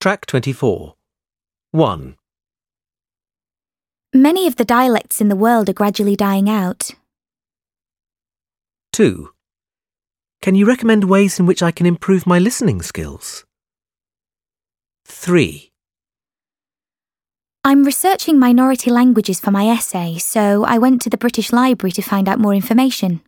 Track 24. 1, Many of the dialects in the world are gradually dying out. 2. Can you recommend ways in which I can improve my listening skills? 3. I'm researching minority languages for my essay, so I went to the British Library to find out more information.